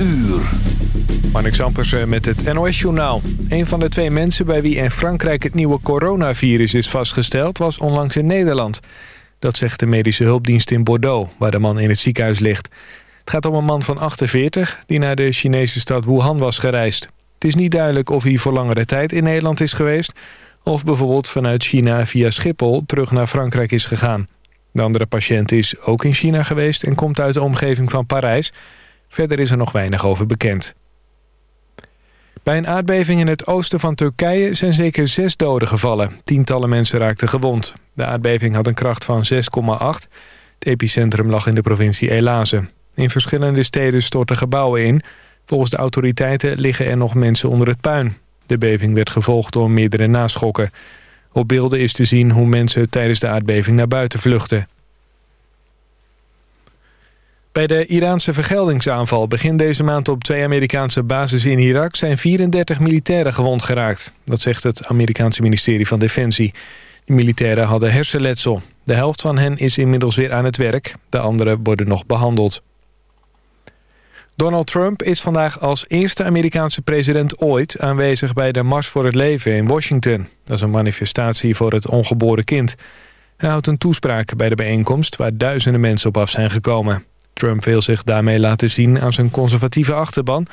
uur. Marnix met het NOS-journaal. Een van de twee mensen bij wie in Frankrijk het nieuwe coronavirus is vastgesteld... was onlangs in Nederland. Dat zegt de medische hulpdienst in Bordeaux, waar de man in het ziekenhuis ligt. Het gaat om een man van 48 die naar de Chinese stad Wuhan was gereisd. Het is niet duidelijk of hij voor langere tijd in Nederland is geweest... of bijvoorbeeld vanuit China via Schiphol terug naar Frankrijk is gegaan. De andere patiënt is ook in China geweest en komt uit de omgeving van Parijs. Verder is er nog weinig over bekend. Bij een aardbeving in het oosten van Turkije zijn zeker zes doden gevallen. Tientallen mensen raakten gewond. De aardbeving had een kracht van 6,8. Het epicentrum lag in de provincie Elaze. In verschillende steden stortten gebouwen in. Volgens de autoriteiten liggen er nog mensen onder het puin. De beving werd gevolgd door meerdere naschokken. Op beelden is te zien hoe mensen tijdens de aardbeving naar buiten vluchten. Bij de Iraanse vergeldingsaanval begin deze maand op twee Amerikaanse bases in Irak... zijn 34 militairen gewond geraakt. Dat zegt het Amerikaanse ministerie van Defensie. De militairen hadden hersenletsel. De helft van hen is inmiddels weer aan het werk. De anderen worden nog behandeld. Donald Trump is vandaag als eerste Amerikaanse president ooit... aanwezig bij de Mars voor het Leven in Washington. Dat is een manifestatie voor het ongeboren kind. Hij houdt een toespraak bij de bijeenkomst... waar duizenden mensen op af zijn gekomen. Trump wil zich daarmee laten zien aan zijn conservatieve achterban...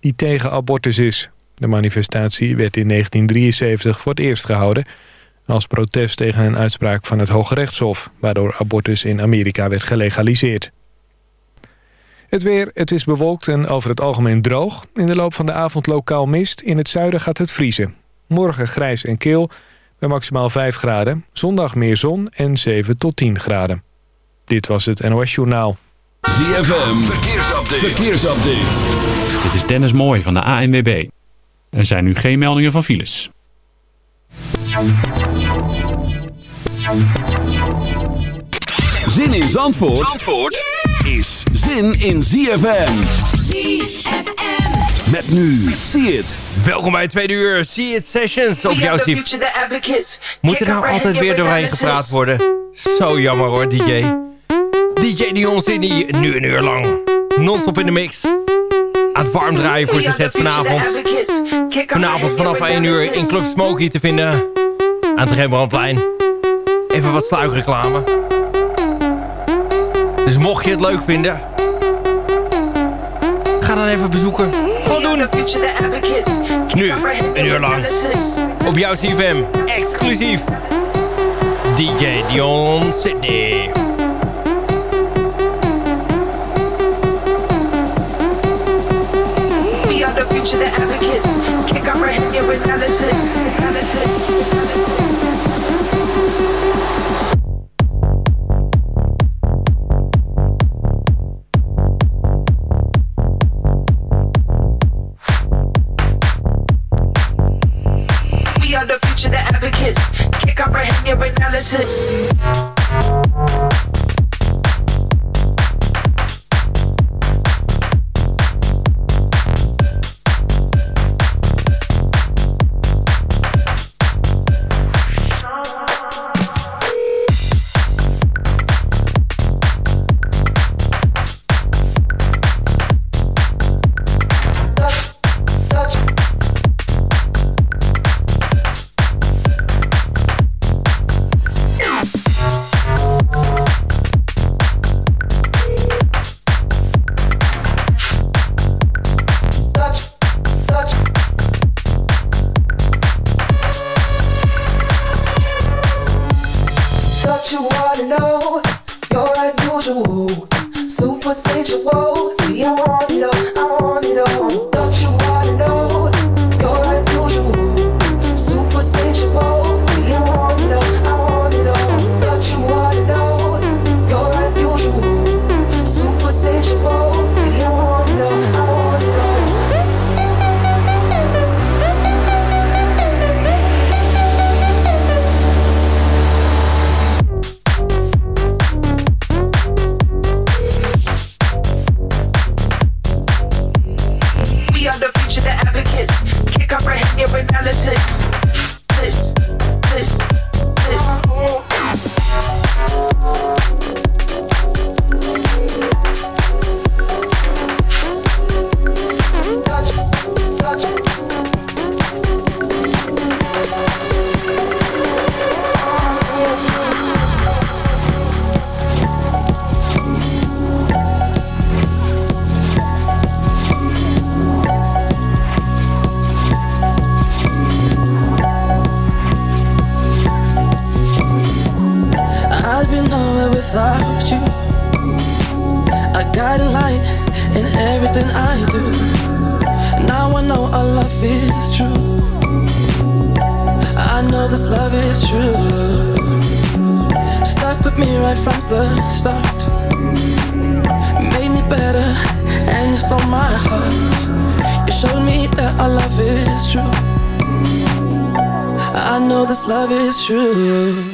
die tegen abortus is. De manifestatie werd in 1973 voor het eerst gehouden... als protest tegen een uitspraak van het Hoge Rechtshof... waardoor abortus in Amerika werd gelegaliseerd. Het weer, het is bewolkt en over het algemeen droog. In de loop van de avond lokaal mist. In het zuiden gaat het vriezen. Morgen grijs en keel bij maximaal 5 graden. Zondag meer zon en 7 tot 10 graden. Dit was het NOS Journaal. ZFM, verkeersupdate. verkeersupdate. Dit is Dennis Mooij van de ANWB. Er zijn nu geen meldingen van files. Zin in Zandvoort, Zandvoort is zin in ZFM. ZFM. Met nu, zie het. Welkom bij het tweede uur See It Sessions op jouw team. Moet er nou altijd weer doorheen gepraat worden? Zo jammer hoor, DJ. DJ Dion Sydney, nu een uur lang. Non-stop in de mix. Aan het warm draaien voor zijn set vanavond. Vanavond vanaf 1 uur in Club Smoky te vinden. Aan het Rembrandtplein. Even wat sluikreclame. Dus mocht je het leuk vinden... Ga dan even bezoeken. Gewoon doen. Nu, een uur lang. Op jouw CFM. Exclusief. DJ Dion Sydney. We are the future advocates. Kick up a head, your analysis. analysis. Stuck with me right from the start. Made me better and you stole my heart. You showed me that our love is true. I know this love is true.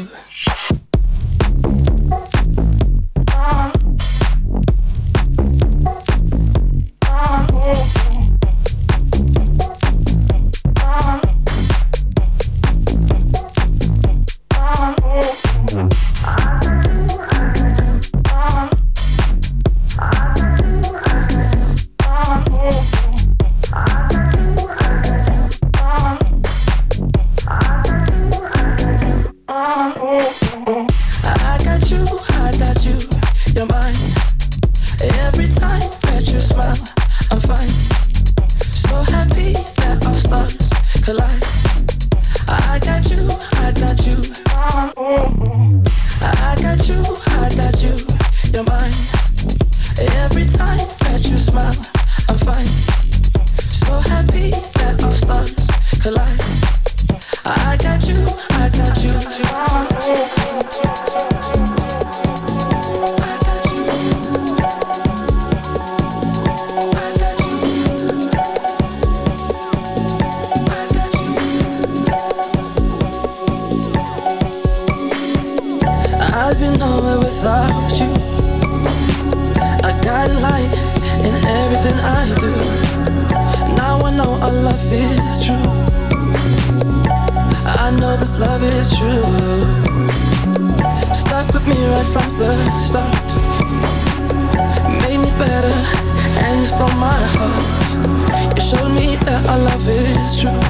my heart. You showed me that our love is true.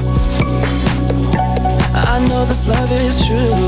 I know this love is true.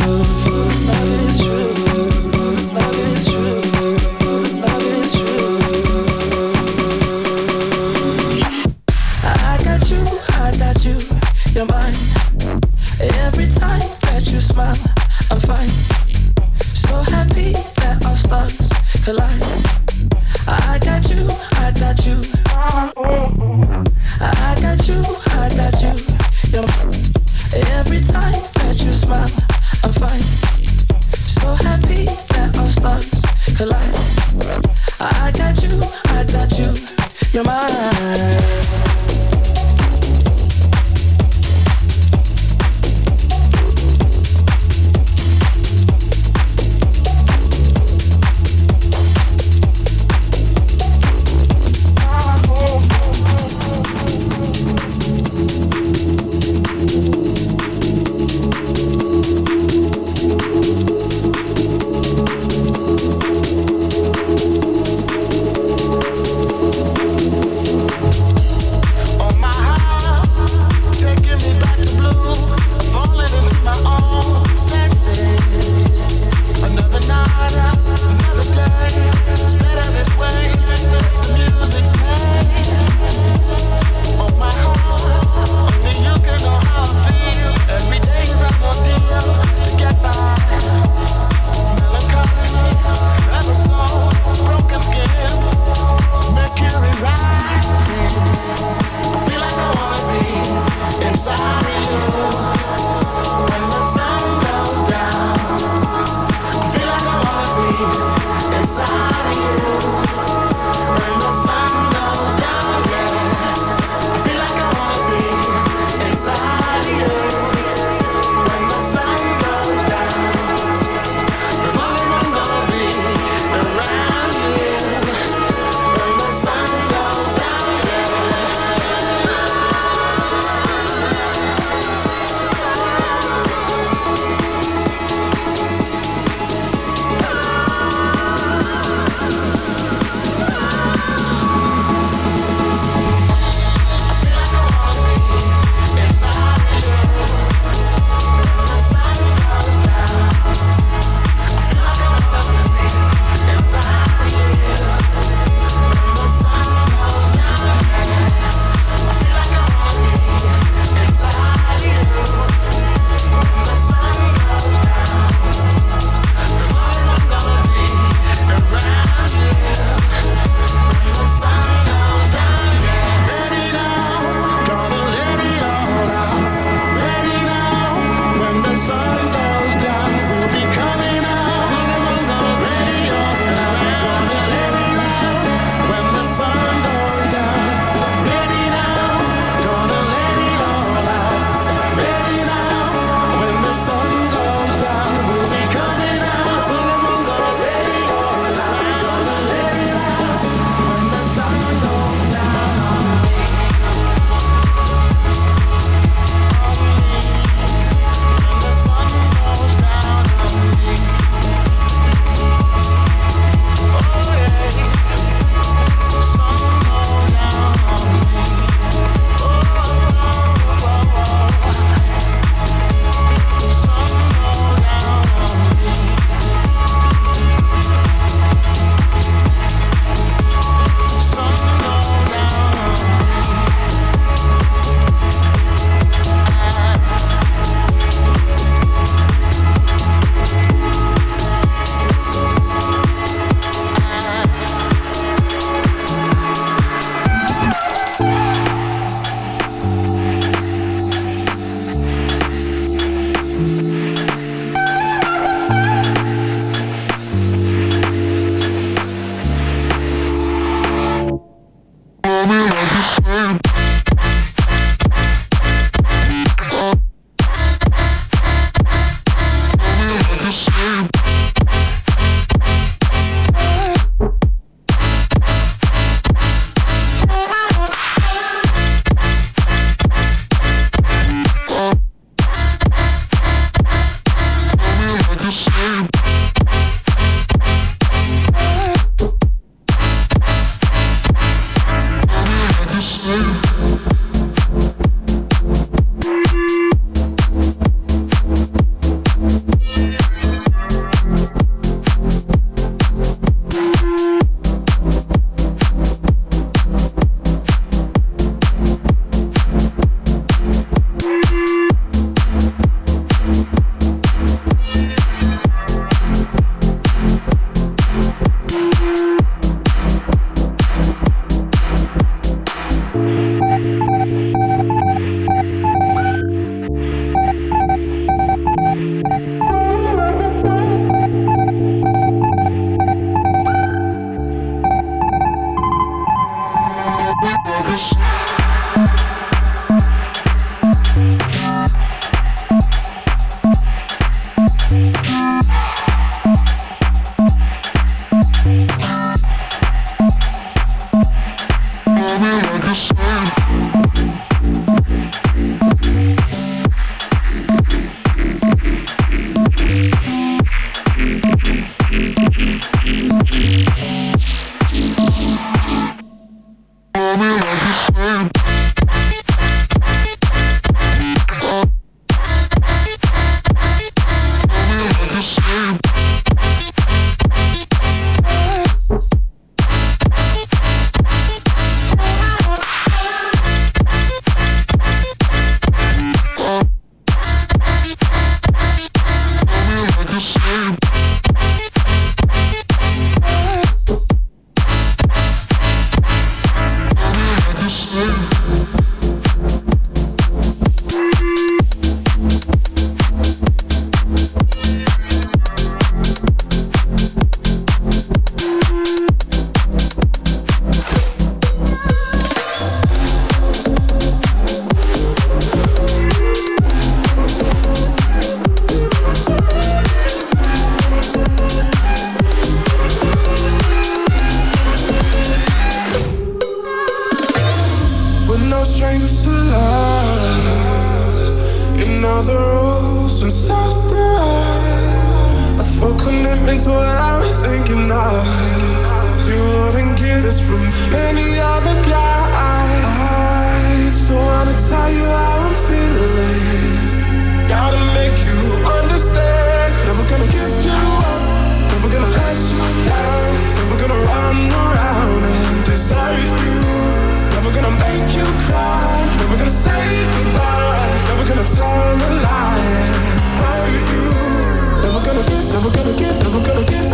Never gonna give,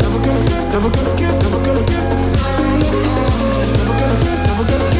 never gonna give, never gonna give. Never gonna give, never gonna give.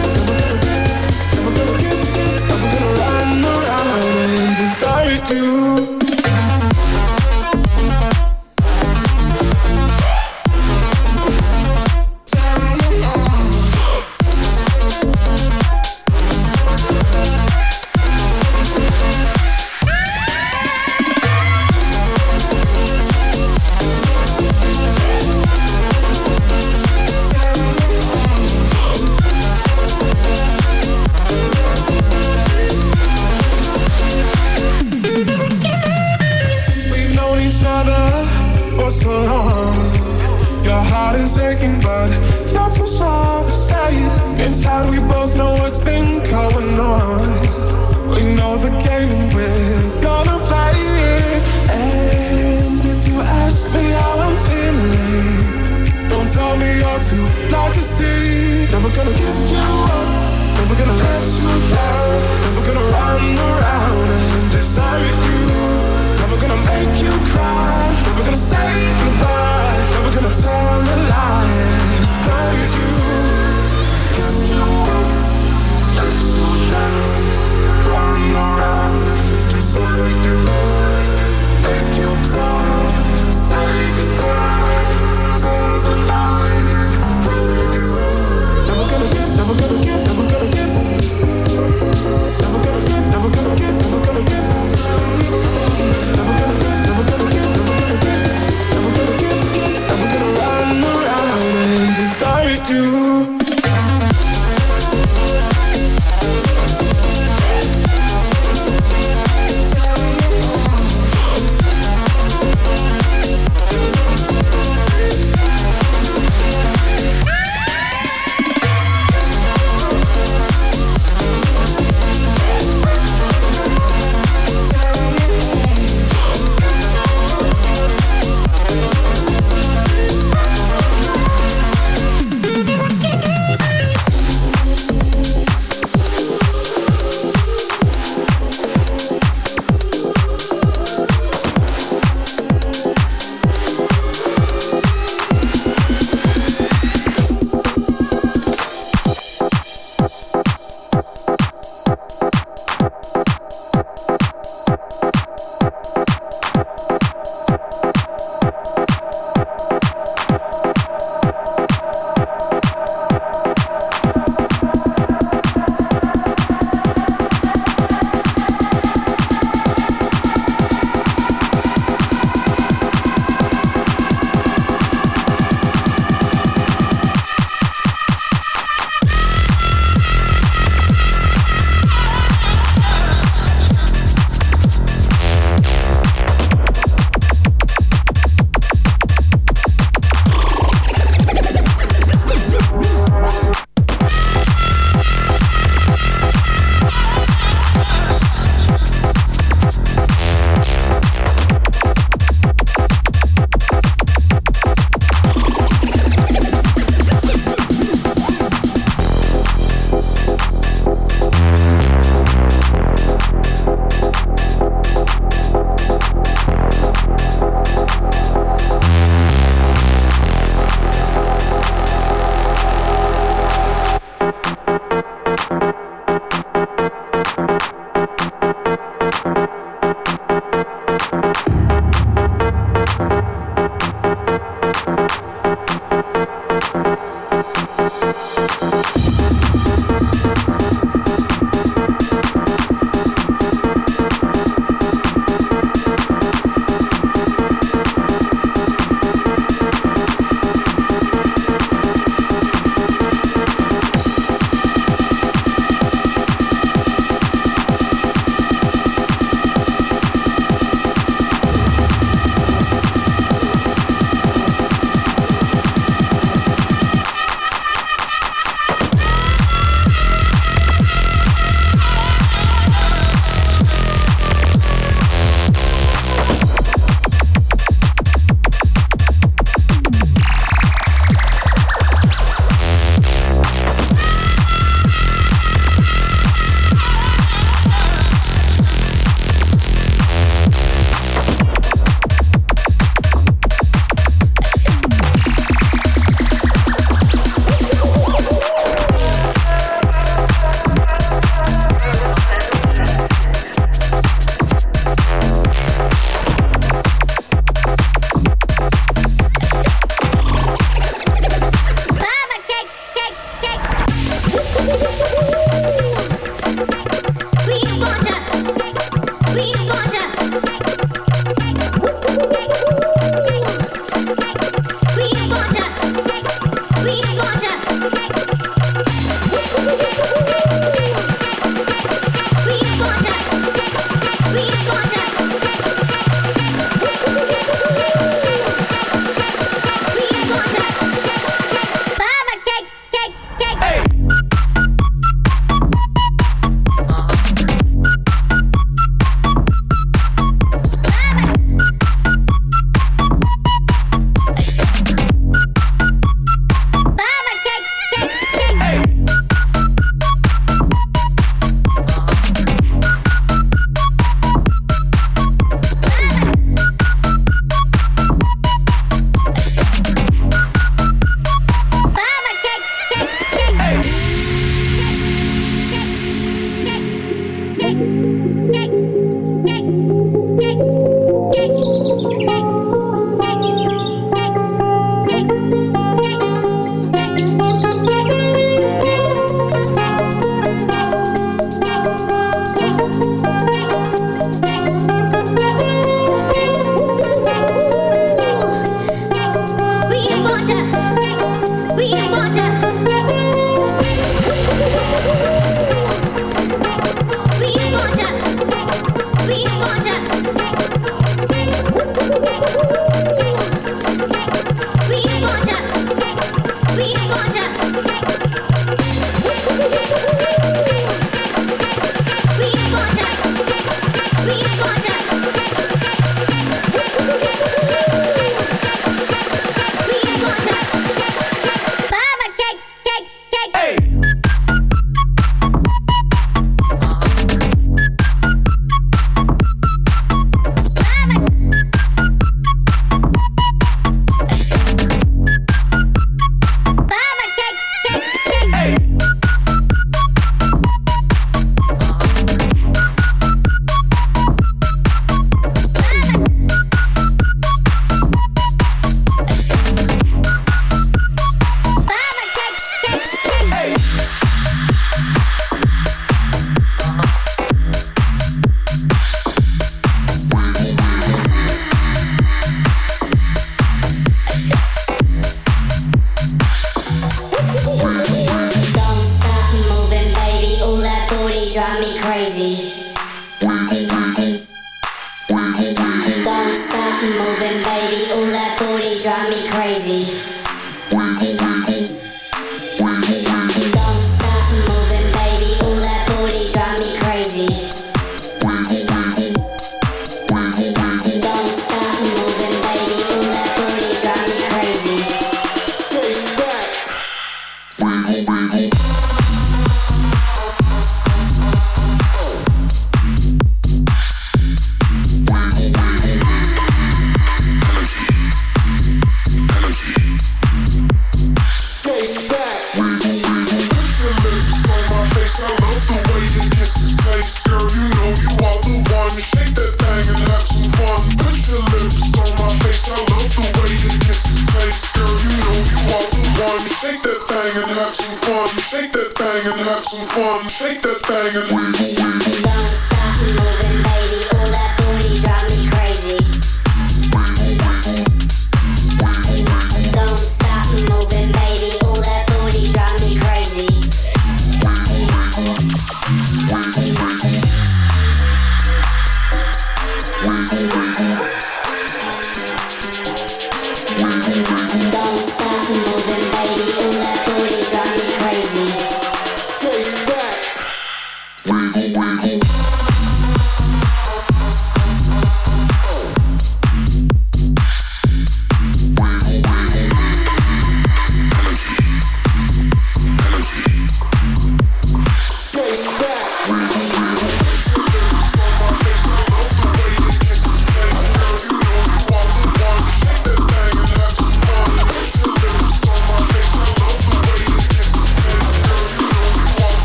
some fun, shake that thing and we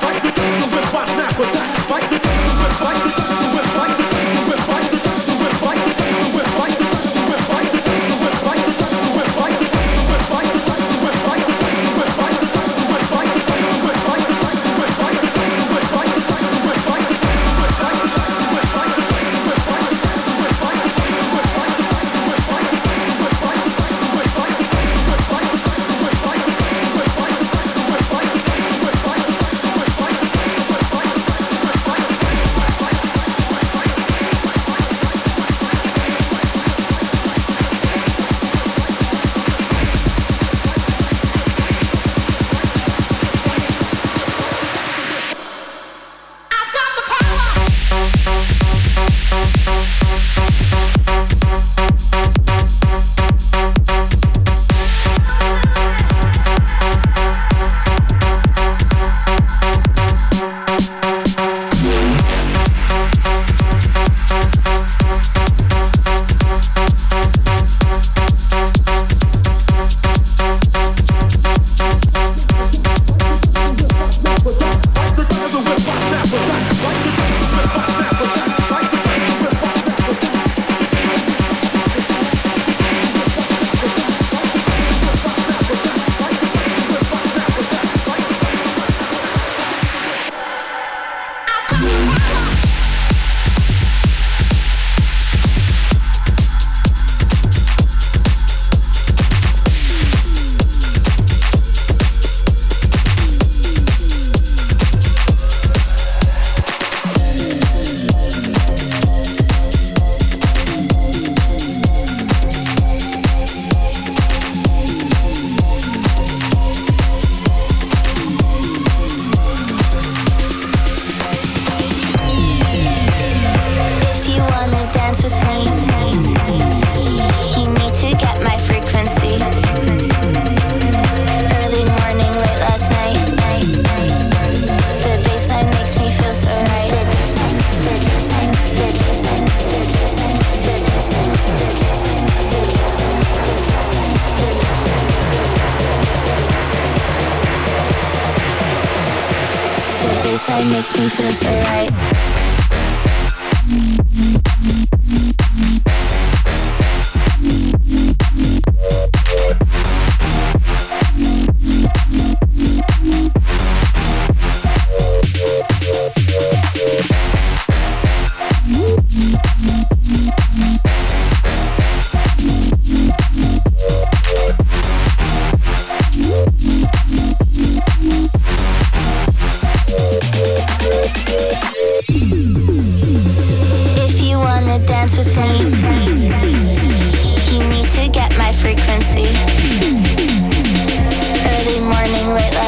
Fight the devil with my snap attack.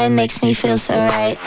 inside makes me feel so right.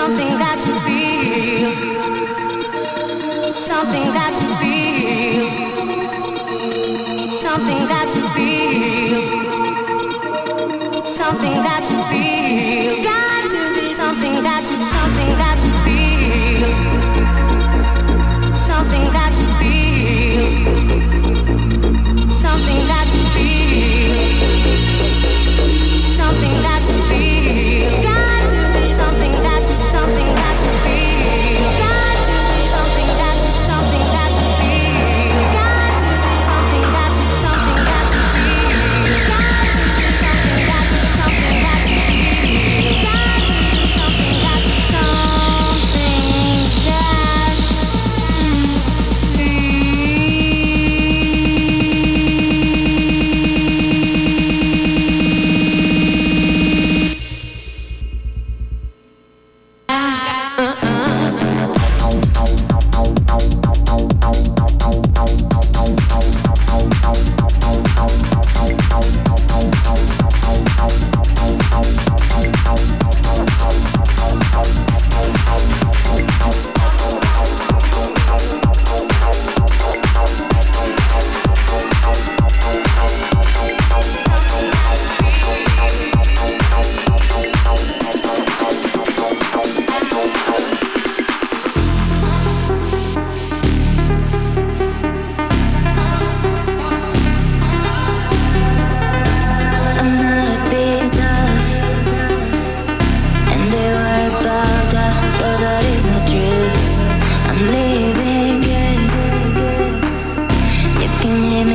something that you feel, something that you feel, something that you feel.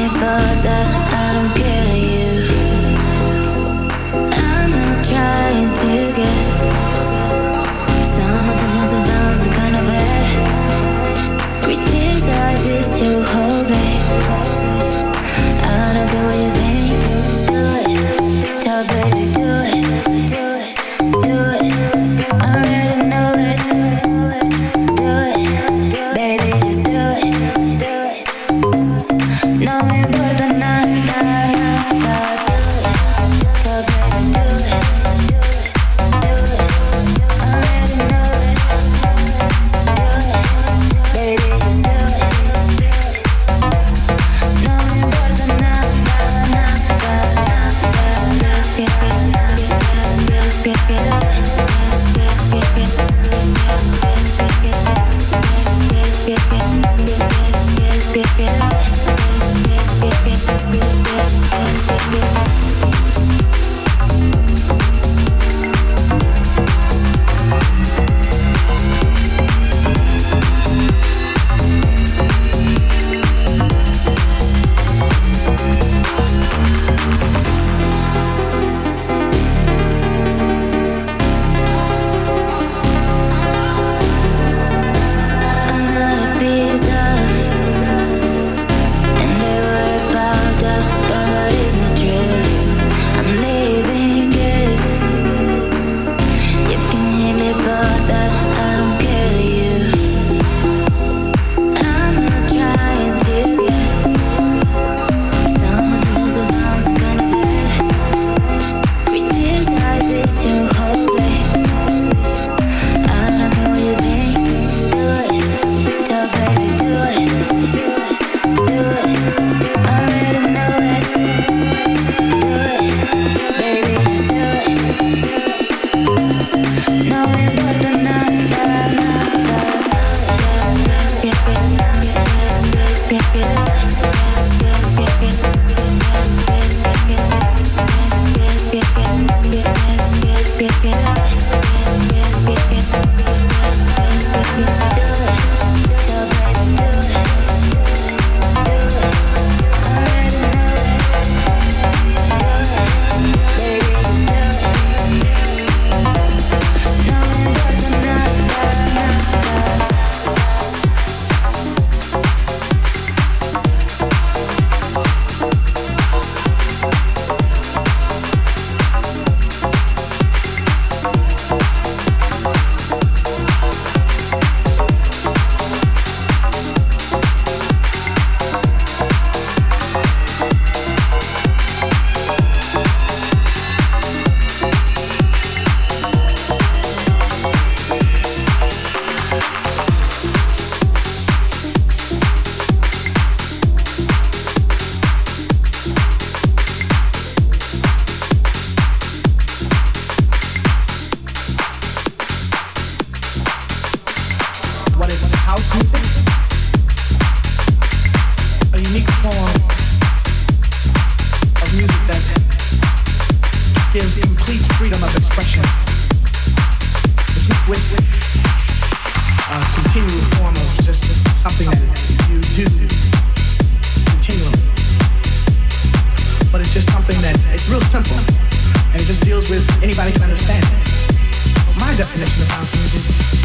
thought that real simple and it just deals with anybody can understand. My definition of house music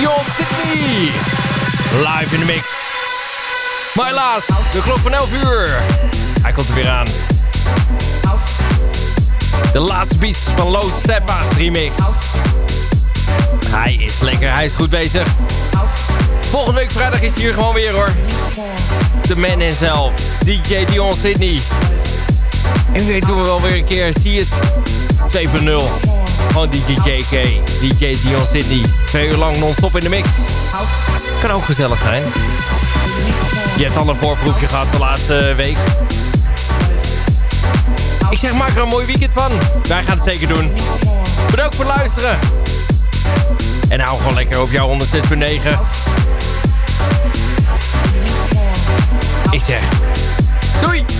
Dion Sydney. Live in de mix. Maar helaas, de klok van 11 uur. Hij komt er weer aan. De laatste beats van Low Steppa's remix. Hij is lekker, hij is goed bezig. Volgende week vrijdag is hij hier gewoon weer hoor. De man himself, DJ Dion Sydney. En weet doen we wel weer een keer, zie het 2.0. Gewoon DJ JK, DJ Dion Sydney. Twee uur lang non-stop in de mix. Kan ook gezellig zijn. Je hebt al een voorproefje gehad de laatste week. Ik zeg, maak er een mooi weekend van. Wij gaan het zeker doen. Bedankt voor het luisteren. En hou gewoon lekker op jouw 106.9. Ik zeg, doei!